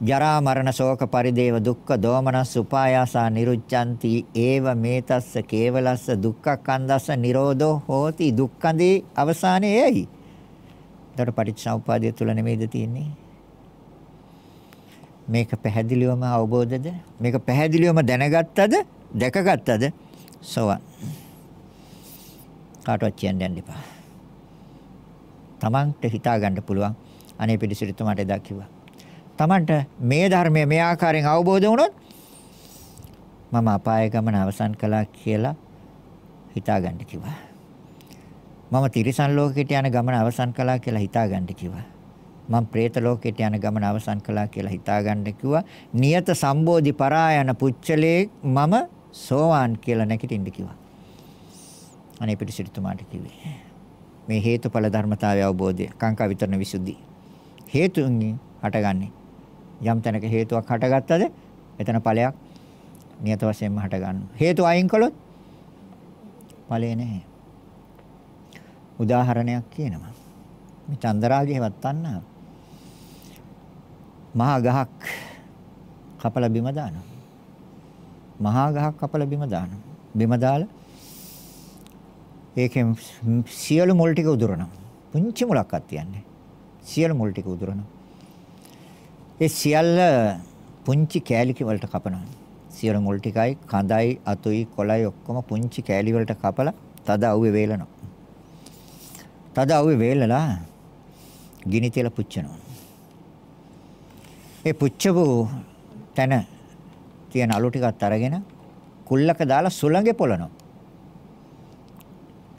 ජරා මරණ ශෝක පරිදේව දුක්ඛ දෝමනස් උපායාසා නිරුච්ඡanti ඒව මේතස්ස කේවලස්ස දුක්ඛකන්දස්ස නිරෝධෝ හෝති දුක්ඛඳේ අවසානයේ එයි. දර පටිච්චසමුපාදය තුල නෙමෙයිද තියෙන්නේ? මේක පැහැදිලිවම අවබෝධද? මේක පැහැදිලිවම දැනගත්තද? දැකගත්තද? සෝවන්. කාටවත් කියන්න යන්න එපා. Tamanට හිතා ගන්න පුළුවන්. අනේ පිළිසිරිතුමාට එදා කිව්වා. Tamanට මේ ධර්මය මේ ආකාරයෙන් අවබෝධ වුණොත් මම අපාය ගමන අවසන් කළා කියලා හිතා ගන්න කිව්වා. මම තිරිසන් ලෝකෙට යන ගමන අවසන් කළා කියලා හිතා ගන්න කිව්වා. මම പ്രേත ලෝකෙට යන ගමන අවසන් කළා කියලා හිතා ගන්න කිව්වා. නියත සම්බෝධි පරායන පුච්චලේ මම සෝවාන් කියලා නැගිටින්න කිව්වා. අනේ පිටිසිරිතුමාට කිව්වේ. මේ හේතුඵල ධර්මතාවය අවබෝධය කාංකා විතරන විසුද්ධි. හේතුන්ගෙන් හටගන්නේ. යම් තැනක හේතුවක් හටගත්තද එතන ඵලයක් නියත වශයෙන්ම හට ගන්නවා. හේතු අයින් කළොත් ඵලය නැහැ. උදාහරණයක් කියනවා. මේ චන්දරාගයවත් තණ්හා. මහා ගහක් කපලා බිම දානවා. මහා ගහක් කපලා බිම දානවා. බිම දාලා ඒකෙන් සියලු මුල් ටික උදුරනවා. පුංචි මුලක්වත් තියන්නේ. සියලු මුල් ටික උදුරනවා. ඒ සියල්ල පුංචි කෑලි වලට කපනවා. සියලු මුල් ටිකයි කඳයි අතුයි කොළයි ඔක්කොම පුංචි කෑලි වලට කපලා තද අවුවේ වේලනවා. තද අවුවේ වේලලා ගිනි තෙල පුච්චනවා. ඒ පුච්චපු තැන තියෙන අලු ටිකත් අරගෙන කුල්ලක දාලා සුළඟේ පොළනවා.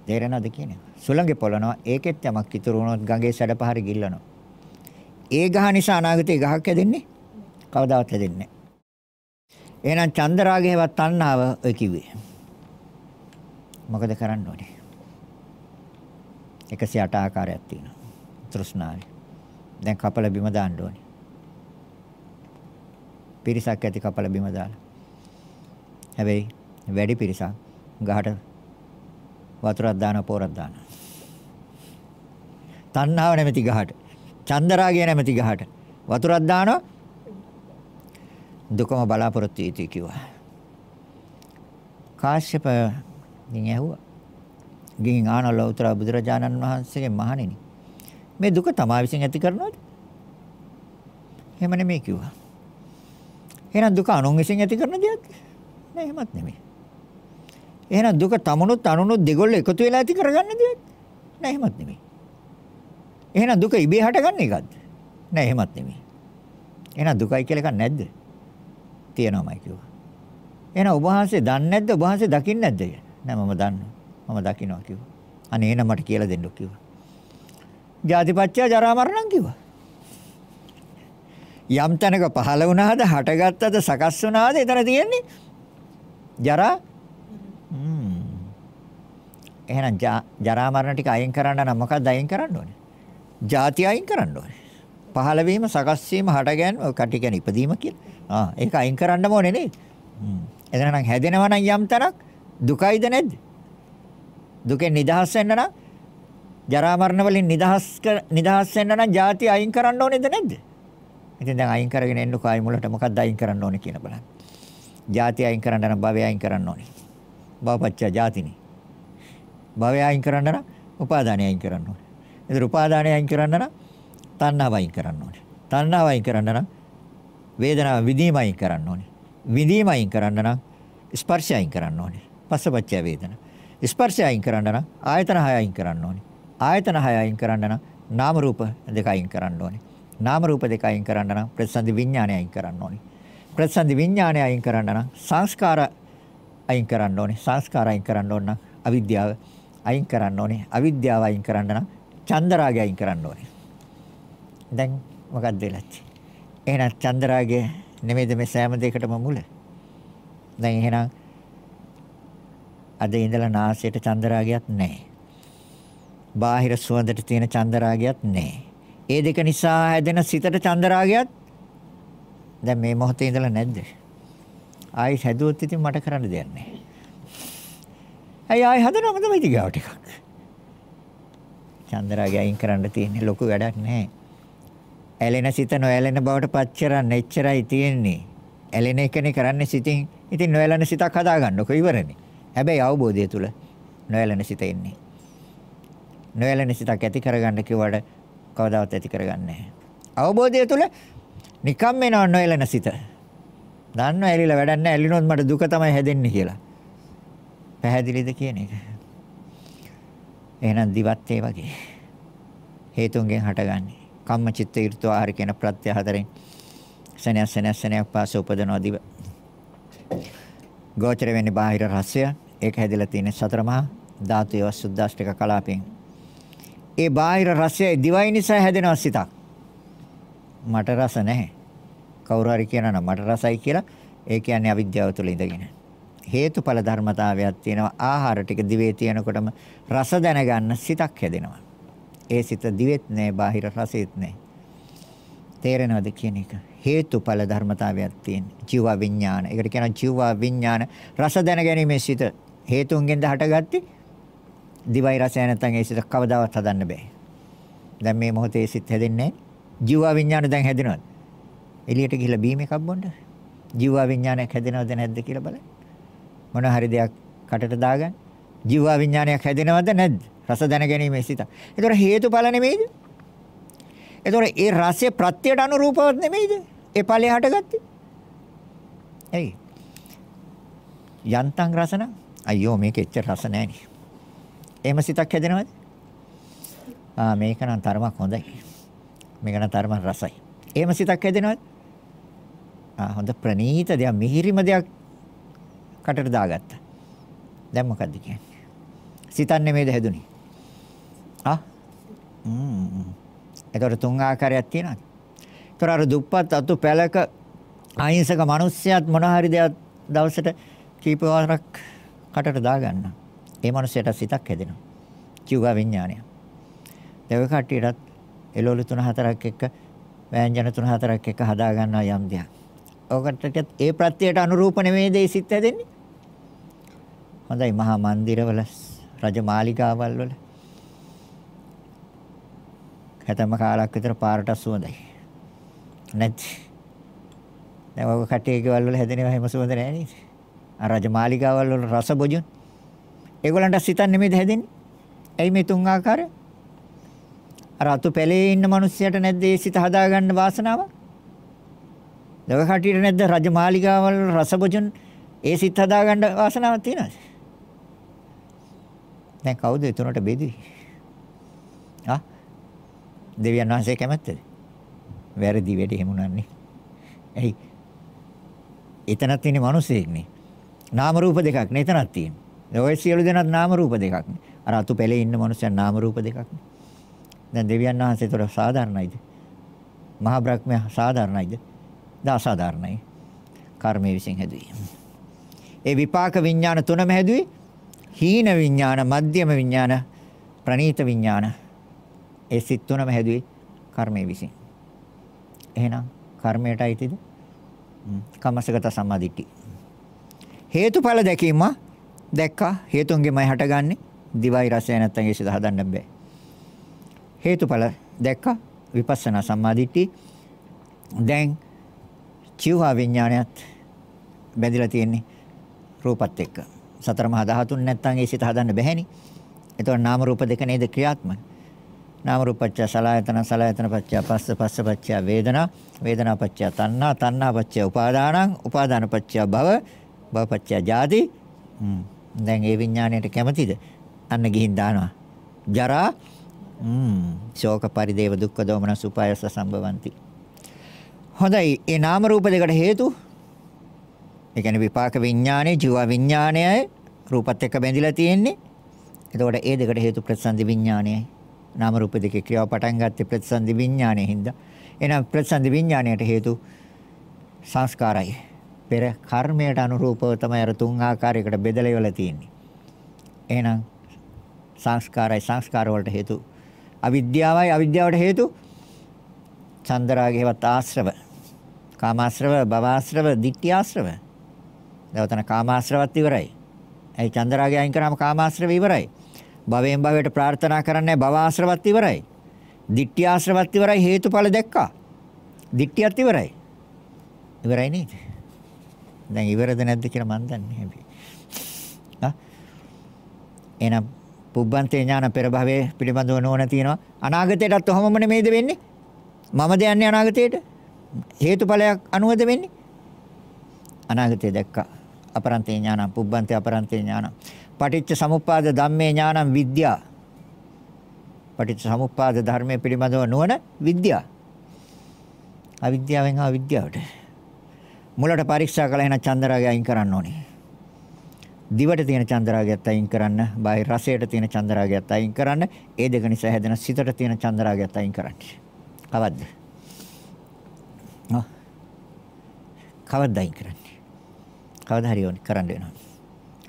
තේරෙනවද කියන්නේ? සුළඟේ පොළනවා ඒකෙත් යමක් ඉතුරු වුණොත් ගඟේ සැඩපහරි ගිල්ලනවා. ඒ ගහ නිසා අනාගතේ ගහක් හැදෙන්නේ කවදාවත් හැදෙන්නේ නැහැ. එහෙනම් චන්දරාගයවත් තණ්හාව ඔය කිව්වේ. මොකද කරන්න ඕනේ? 108 ආකාරයක් තියෙනවා. තෘෂ්ණාවේ. දැන් කපල බිම දාන්න ඕනේ. පිරිසක් ඇති කපල බිම දාලා. හැබැයි වැඩි පිරිසක් ගහට වතුරක් දාන පොරක් දාන. තණ්හාව නැමැති ගහට, චන්දරාගය නැමැති ගහට වතුරක් දානවා. දුකම බලාපොරොත්තු වෙති කිව්වා. කාශ්‍යප ඉතින් ඇහුවා. ගින් ආනල උතර බුදුරජාණන් වහන්සේගේ මහණෙනි. මේ දුක තමා විසින් ඇති කරනවද? එහෙම නෙමෙයි කිව්වා. එහෙනම් දුක අනුන් විසින් ඇති කරන දෙයක්ද? නෑ එහෙමත් නෙමෙයි. එහෙනම් දුක තමනුත් අනුනුත් දෙගොල්ලෝ එකතු වෙලා ඇති කරගන්න දෙයක්ද? නෑ එහෙමත් නෙමෙයි. එහෙනම් දුක ඉබේ හටගන්න එකක්ද? නෑ එහෙමත් නෙමෙයි. එහෙනම් දුකයි කියලා එකක් නැද්ද? තියෙනවමයි කිව්වා. එහෙනම් ඔබ වහන්සේ දන්නේ නැද්ද? ඔබ වහන්සේ දකින්නේ නැද්ද? නෑ මම දන්නවා. මම දකින්නවා කිව්වා. අනේ එහෙනම් මට කියලා දෙන්නෝ කිව්වා. ජාතිපච්චය ජරා මරණම් කිව්වා. යම් තැනක පහළ වුණාද හටගත්තද සකස් වුණාද එතන තියෙන්නේ ජරා එහෙනම් ජරා මරණ ටික අයින් කරන්න නම් මොකක්ද අයින් කරන්න ඕනේ? ಜಾති අයින් කරන්න ඕනේ. පහළ වීම, සකස් වීම, හට ගැනීම, කටි කියන ඉපදීම කියලා. ආ ඒක අයින් කරන්න ඕනේ නේද? හ්ම්. එතන නම් හැදෙනවා නම් යම් තරක් දුකයිද නැද්ද? දුකෙන් නිදහස් වෙන්න නම් ජරා මරණ වලින් නිදහස් නිදහස් වෙන්න නම් ಜಾති අයින් කරන්න ඕනේද නැද්ද? ඉතින් දැන් අයින් කරගෙන එන්නකෝ ආයි මුලට මොකක්ද අයින් කරන්න ඕනේ කියලා බලන්න. ಜಾති අයින් කරන්න නම් භවය අයින් කරන්න ඕනේ. භවපච්චා ಜಾතිනේ. භවය අයින් කරන්න නම් උපාදානය අයින් කරන්න ඕනේ. ඒතර උපාදානය අයින් කරන්න නම් තණ්හාව අයින් කරන්න ඕනේ. තණ්හාව අයින් කරන්න නම් වේදනාව විඳීම අයින් කරන්න ඕනේ. විඳීම අයින් කරන්න නම් ස්පර්ශය අයින් කරන්න ඕනේ. පස්සපච්චය වේදනා. ස්පර්ශය අයින් කරන්න නම් ආයතන හය අයින් කරන්න ඕනේ. ආයතන හය අයින් කරන්න නම් නාම රූප දෙක අයින් කරන්න ඕනේ. නාම රූප දෙක අයින් කරන්න නම් ප්‍රතිසන්දි විඥානය අයින් කරන්න ඕනේ. ප්‍රතිසන්දි විඥානය අයින් කරන්න නම් සංස්කාර අයින් කරන්න ඕනේ. සංස්කාර අයින් කරන්න ඕන නම් අවිද්‍යාව අයින් කරන්න ඕනේ. අවිද්‍යාව අයින් කරන්න නම් චන්දරාගය අයින් කරන්න ඕනේ. දැන් මොකක්ද වෙලච්චි? එහෙනම් චන්දරාගය නෙමෙයිද මේ සෑම දෙයකටම මුල? දැන් එහෙනම් අද ඉඳලා නාසයට චන්දරාගයක් නැහැ. බාහිර සුවඳට තියෙන චන්දරාගයක් නැහැ. ඒ දෙක නිසා හැදෙන සිතට චන්දරාගයක් දැන් මේ මොහොතේ ඉඳලා නැද්ද? ආයි හැදුවොත් ඉතින් මට කරන්න දෙයක් නැහැ. ඇයි ආයි හදනවම තමයි ටිකව ටිකක්. චන්දරාගය අයින් කරන්න තියෙන්නේ ලොකු වැඩක් නැහැ. ඇලෙන සිත නොඇලෙන බවට පත් කරන්න එච්චරයි තියෙන්නේ. ඇලෙන එකනේ කරන්නේ සිතින්. ඉතින් නොඇලෙන සිතක් හදාගන්නකො ඉවරනේ. හැබැයි අවබෝධය තුල නොඇලෙන සිත එන්නේ. නොඇලෙන සිතක් ඇති කරගන්න කිව්වට කවදාවත් ඇති කරගන්නේ නැහැ. අවබෝධය තුල නිකම් එනව නොඇලෙන සිත. දන්නව ඇලිලා වැඩක් නැහැ. ඇලිනොත් මට දුක තමයි හැදෙන්නේ කියලා. පැහැදිලිද කියන එක? එහෙනම් දිවත් ඒ වගේ හේතුන්ගෙන් හටගන්නේ. කම්ම චිත්ත ඍතු ආහාර කියන ප්‍රත්‍ය හතරෙන් සෙනෙහ සෙනෙහ සෙනෙහ පාස උපදනවා දිව. ගෝචර වෙන්නේ බාහිර රසය. ඒක හැදිලා තියෙන සතර මහා ධාතු ඒවා සුද්දාෂ්ටක කලාපෙන්. ඒ බාහිර රසය දිවයි නිසා හැදෙනවා සිතක්. මට රස නැහැ. කවුරු හරි කියනවා නම් මට රසයි කියලා ඒ කියන්නේ අවිද්‍යාව තුළ ඉඳගෙන. හේතුඵල ධර්මතාවයක් තියෙනවා. ආහාර ටික දිවේ තියෙනකොටම රස දැනගන්න සිතක් හැදෙනවා. ඒ සිත දිවෙත් නෑ, බාහිර රසෙත් නෑ. තේරෙනවද කියන එක? හේතුඵල ධර්මතාවයක් තියෙන. ජීව විඥාන. ඒකට කියනවා ජීව විඥාන. රස දැනගැනීමේ සිත හේතුන්ගෙන්ද හටගatti. දිවයි රසය නැත්නම් ඒ සිත කවදාවත් හදන්න බෑ. දැන් මේ මොහොතේ සිත් හැදෙන්නේ ජීව විඥාන දැන් හැදෙනවද? එළියට ගිහිල්ලා බීම එකක් බොන්න. ජීව විඥානයක් හැදෙනවද නැද්ද කියලා බලන්න. මොන හරි දෙයක් කටට දාගන්න. ජීව විඥානයක් හැදෙනවද නැද්ද? රස දැනගැනීමේ සිත. ඒතර හේතුඵල නෙමෙයිද? ඒතර ඒ රසයේ ප්‍රත්‍යයට අනුරූපවත් නෙමෙයිද? ඒ ඵලය හටගත්තේ. ඇයි? යන්තම් රසන අයියෝ මේක එච්චර රස නැහැ එහෙම සිතක් හැදෙනවද? ආ මේක නම් තරමක් හොඳයි. මේක නම් තරමක් රසයි. එහෙම සිතක් හැදෙනවද? ආ හොඳ ප්‍රණීත දෙයක් මිහිරිම දෙයක් කටට දාගත්තා. දැන් මොකද්ද කියන්නේ? සිතන්නේ නෙමෙයිද හැදුනේ? ආ? ම්ම්. ඒතර තුන් ආකාරයක් තියෙනවද? ඒතර අර දුප්පත් අතු පැලක අහිංසක මිනිස්සයාත් මොන හරි දෙයක් දවසට කීප වාරක් කටට දාගන්න. ඒ මිනිස්සයාට සිතක් හැදෙනවා. කිව්වා විඥානය. දෙව කට්ටියටත් එළවලු තුන හතරක් එක්ක වෑංජන තුන හතරක් එක්ක හදා ගන්නවා යම් දෙයක්. ඔකට ඒ ප්‍රත්‍යයට අනුරූප නෙමෙයිද ඒ සිත් හැදෙන්නේ? හොඳයි මහා මන්දිරවල රජ මාලිගාවල් වල හැතැම්ම කාලක් විතර පාරට සුවඳයි. නැති. දැන් ඔය කටේ ගෙවල් වල හැදෙනවා හැම සුවඳ නැහැ නේද? අර රජ මාලිගාවල් වල රස බොජුන්. ඒගොල්ලන්ට සිතන්නේ නෙමෙයිද හැදෙන්නේ? ඇයි මේ තුන් ආකාරය? අර අතු පැලේ ඉන්න මිනිස්සයාට නැද්ද ඒ සිත හදාගන්න වාසනාව? දව කටියට නැද්ද රජ මාලිගාවල් රස බොජුන් ඒ සිත් හදාගන්න වාසනාවක් තියෙනවද? දැන් කවුද එතනට බෙදුවේ? ආ දෙවියන් වහන්සේ කැමැත්තද? වැරදි වෙඩි හිමුණන්නේ. එයි. එතනත් තියෙන මිනිස්සෙක්නේ. නාම රූප දෙකක් නේ එතනත් තියෙන්නේ. ඔය සියලු දෙනාත් නාම රූප දෙකක් නේ. අර අතු පෙළේ ඉන්න මිනිස්සුන් නාම රූප දෙකක් නේ. දැන් දෙවියන් වහන්සේ ඒතර සාධාරණයිද? මහා බ්‍රහ්මයා සාධාරණයිද? දා අසාධාරණයි. කර්මයේ විසින් හැදුවේ. ඒ විපාක විඥාන තුනම හැදුවේ හීන විඥාන, මධ්‍යම විඥාන, ප්‍රනීත විඥාන. ඒ සිත් තුනම හැදුවේ කර්මයේ විසින්. එහෙනම් කර්මයට අයිතිද? කම්මසගත සම්මාදිට්ඨි. හේතුඵල දැකීම දැක්කා හේතුන්ගෙමයි හටගන්නේ. දිවයි රසය නැත්තම් ඒ සිත හදන්න බෑ. හේතුඵල දැක්කා විපස්සනා සම්මාදිට්ඨි. දැන් චිවහා විඥානයත් බැඳිලා තියෙන්නේ රූපත් එක්ක. සතර මහා ධාතුන් නැත්තම් ඒ සිත හදන්න බැහැනේ. එතකොට නාම රූප දෙක නේද ක්‍රියාත්මක. නාම රූපච්ච සලආයතන සලආයතන පච්ච පස්ස පස්ස පච්ච වේදනා වේදනා පච්ච තණ්හා තණ්හා පච්ච උපාදානං උපාදාන පච්ච භව භව පච්ච ජාති. දැන් ඒ විඥාණයට කැමතිද? අන්න ගිහින් දානවා. ජරා ශෝක පරිදේව දුක්ඛ දෝමන සුපායස සම්භවಂತಿ හොඳයි. ඒ නාම රූප දෙකට හේතු? ඒ කියන්නේ විපාක විඥානයේ ජීව විඥානයයි රූපත් එක්ක බැඳිලා තියෙන්නේ. එතකොට ඒ දෙකට හේතු ප්‍රතිසන්දි විඥානයයි. නාම රූප දෙකේ ක්‍රියාව පටන් ගත්තේ ප්‍රතිසන්දි විඥානයේ හින්දා. එහෙනම් ප්‍රතිසන්දි විඥානයට හේතු සංස්කාරයි. පෙර කර්මයට අනුරූපව තමයි අර තුන් ආකාරයකට බෙදලා ඉවලා තියෙන්නේ. එහෙනම් සංස්කාරයි සංස්කාර වලට හේතු අවිද්‍යාවයි අවිද්‍යාවට හේතු චන්දරාගේවත් ආශ්‍රව කාමාශ්‍රව භවආශ්‍රව ditthිආශ්‍රව දවතන කාමාශ්‍රවත් ඉවරයි. ඒ චන්දරාගය අයින් කරාම කාමාශ්‍රව ඉවරයි. භවයෙන් භවයට ප්‍රාර්ථනා කරන්නේ භවආශ්‍රවත් ඉවරයි. දික්ටි ආශ්‍රවත් ඉවරයි හේතුඵල දැක්කා. දික්ටියත් ඉවරයි. ඉවරයි නේද? දැන් ඉවරද නැද්ද කියලා මන් දන්නේ හැබැයි. ආ එහෙනම් පුබ්බන්තේ ඥාන පෙර භවයේ පිළිබඳව නොවන තියෙනවා. අනාගතයටත් ඔහොමම නෙමෙයිද වෙන්නේ? මමද යන්නේ අනාගතයට? හේතුඵලයක් අනුවද වෙන්නේ? අනාගතය දැක්කා. අපරන්තේ ඥානං පුබ්බන්තේ අපරන්තේ ඥානං පටිච්ච සමුප්පාද ධම්මේ ඥානං විද්‍යා. පටිච්ච සමුප්පාද ධර්මයේ පිළිබඳව නුවණ විද්‍යා. අවිද්‍යාවෙන් ආ විද්‍යාවට. මුලට පරීක්ෂා කළා එහෙනම් චන්දරාගය අයින් කරන්න ඕනේ. දිවට තියෙන චන්දරාගයත් අයින් කරන්න බාහිර රසයට තියෙන චන්දරාගයත් අයින් කරන්න ඒ දෙක නිසා හැදෙන සිතට තියෙන චන්දරාගයත් අයින් කරන්න. කවද්ද? ආ. කවද්ද අයින් කරන්නේ? කවදා හරි ඕනේ. කරන්න වෙනවා.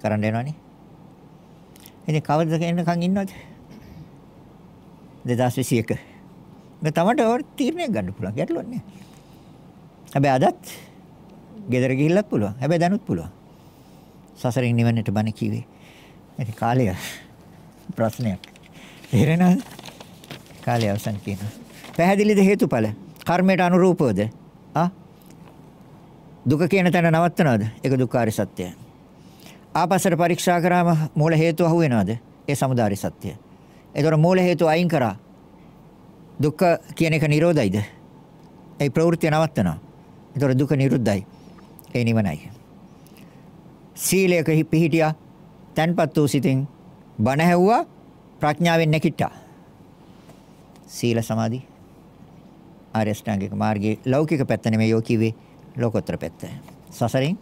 කරන්න වෙනවනේ. ඉතින් කවදද එන්නකන් ඉන්නවද? 2021. මේ තමට ඕන තීරණයක් ගන්න පුළුවන් ගැටලුවක් නෑ. හැබැයි අදත් ගෙදර ගිහිල්ලත් පුළුවන්. හැබැයි දැනුත් පුළුවන්. සසරින් නිවන්නට බණ කිව්වේ. ඉතින් කාලය ප්‍රශ්නයක්. තේරෙනවද? කාලය අවසන් කියනවා. පැහැදිලිද හේතුඵල? කර්මයට අනුරූපවද? ආ දුක කියන තැන නවත්තනවද? ඒක දුක්ඛාර සත්‍යය. ආපස්සට පරීක්ෂා කරාම මූල හේතුව අහු වෙනවද? ඒ සමුදාය සත්‍යය. ඒතර මූල හේතුව අයින් කරා දුක්ඛ කියන එක නිරෝධයිද? ඒ ප්‍රවෘත්ති නවත්තනවා. ඒතර දුක නිරුද්ධයි. ඒ නිවනයි. සීලයක පිහිටියා. තන්පත් වූ සිතින් බණ ඇහුවා ප්‍රඥාවෙන් නැකිට්ටා. සීල සමාධි ආර්ය ශ්‍රාංගික මාර්ගයේ ලෞකික පැත්ත නෙමෙයි යෝ කිව්වේ ලෝකෝත්තර පැත්ත. සසරින්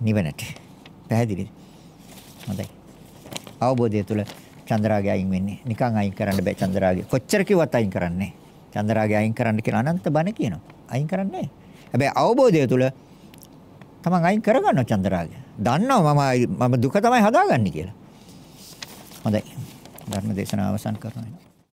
නිවනට. පැහැදිලිද? හොඳයි. අවබෝධය තුළ චන්ද්‍රාගය අයින් වෙන්නේ. නිකන් අයින් කරන්න බෑ චන්ද්‍රාගය. කොච්චර කිව්වත් අයින් කරන්නේ චන්ද්‍රාගය අයින් කරන්න කියලා අනන්ත බණ කියනවා. අයින් කරන්නේ හැබැයි අවබෝධය තුළ තමන් අයින් කරගන්නවා චන්ද්‍රාගය. දන්නවා මම මම දුක තමයි හදාගන්නේ කියලා. හොඳයි. ධර්ම දේශනාව අවසන් කරනවා.